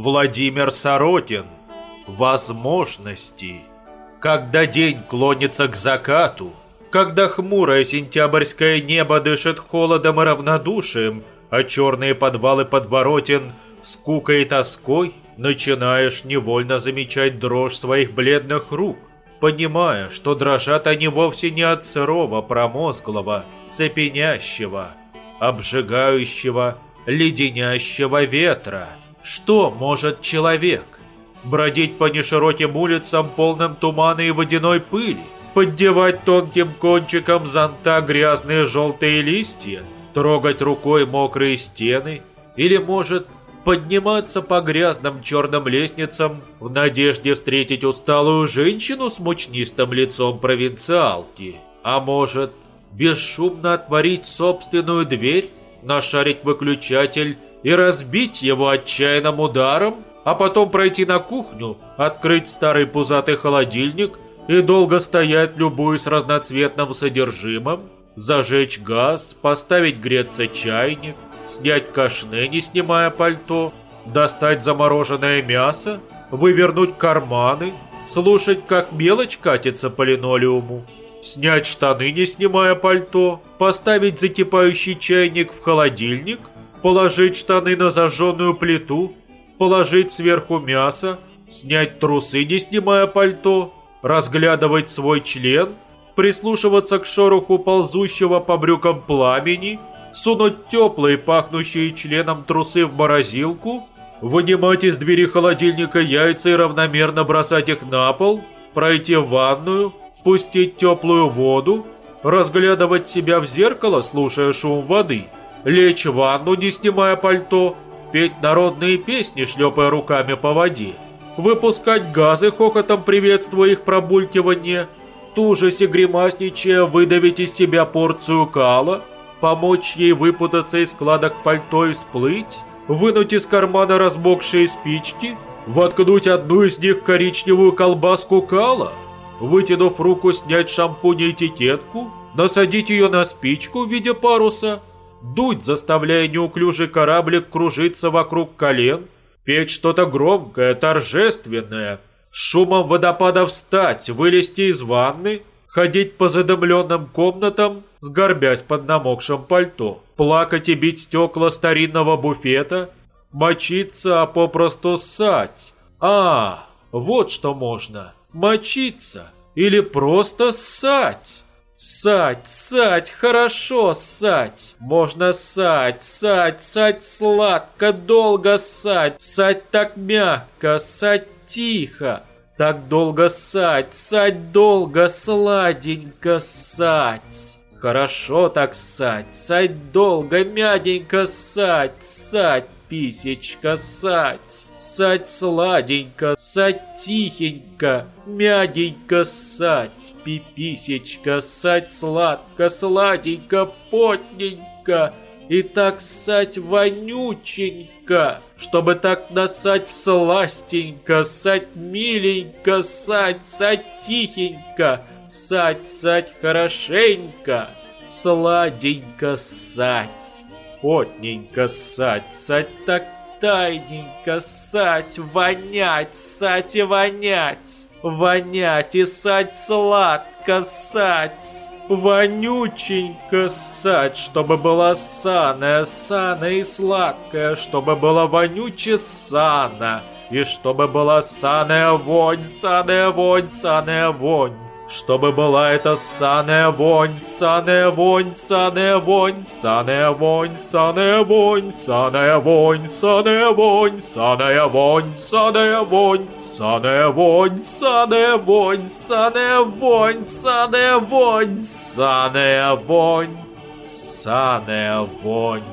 Владимир Сорокин. Возможности. Когда день клонится к закату, когда хмурое сентябрьское небо дышит холодом и равнодушием, а черные подвалы подборотен скукой и тоской, начинаешь невольно замечать дрожь своих бледных рук, понимая, что дрожат они вовсе не от сырого, промозглого, цепенящего, обжигающего, леденящего ветра. Что может человек? Бродить по нешироким улицам, полным тумана и водяной пыли? Поддевать тонким кончиком зонта грязные желтые листья? Трогать рукой мокрые стены? Или, может, подниматься по грязным черным лестницам в надежде встретить усталую женщину с мучнистым лицом провинциалки? А может, бесшумно отворить собственную дверь, нашарить выключатель и разбить его отчаянным ударом, а потом пройти на кухню, открыть старый пузатый холодильник и долго стоять, любуясь разноцветным содержимым, зажечь газ, поставить греться чайник, снять кашне, не снимая пальто, достать замороженное мясо, вывернуть карманы, слушать, как мелочь катится по линолеуму, снять штаны, не снимая пальто, поставить закипающий чайник в холодильник, положить штаны на зажженную плиту, положить сверху мясо, снять трусы, не снимая пальто, разглядывать свой член, прислушиваться к шороху ползущего по брюкам пламени – сунуть теплые, пахнущие членом трусы в морозилку, вынимать из двери холодильника яйца и равномерно бросать их на пол, пройти в ванную, пустить теплую воду, разглядывать себя в зеркало, слушая шум воды, лечь в ванну, не снимая пальто, петь народные песни, шлепая руками по воде, выпускать газы, хохотом приветствуя их пробулькивание, тужась и гримасничая выдавить из себя порцию кала – помочь ей выпутаться из складок пальто и всплыть, вынуть из кармана разбокшие спички, воткнуть одну из них коричневую колбаску кала, вытянув руку снять шампунь и этикетку, насадить ее на спичку в виде паруса, дуть, заставляя неуклюжий кораблик кружиться вокруг колен, петь что-то громкое, торжественное, шумом водопада встать, вылезти из ванны, ходить по задымленным комнатам, сгорбясь под намокшим пальто, плакать и бить стекла старинного буфета, мочиться, а попросту ссать. А, вот что можно. Мочиться или просто ссать. Сать, сать, хорошо сать. Можно сать, сать, сать сладко, долго сать. Сать так мягко, сать тихо. Так долго сать, сать долго, сладенько сать. Хорошо так ссать, ссать долго, мягенько ссать, ссать, писечка, ссать. Ссать сладенько, ссать тихенько, мягенько ссать, пиписечка, ссать сладко, сладенько, потненько. И так ссать вонюченько, чтобы так насать в сластенько, ссать миленько, ссать, ссать тихенько, Сать, сать хорошенько, сладенько сать, потненько сать, сать так тайненько сать, вонять, сать и вонять, вонять и сать сладко сать, вонюченько сать, чтобы была саная, саная и сладкая, чтобы была вонюче сана, и чтобы была саная вонь, саная вонь, саная вонь чтобы была эта саная вонь, саная вонь, саная вонь, саная вонь, саная вонь, саная вонь, саная вонь, саная вонь, саная вонь, саная вонь, саная вонь, саная вонь, саная вонь, саная вонь, саная вонь.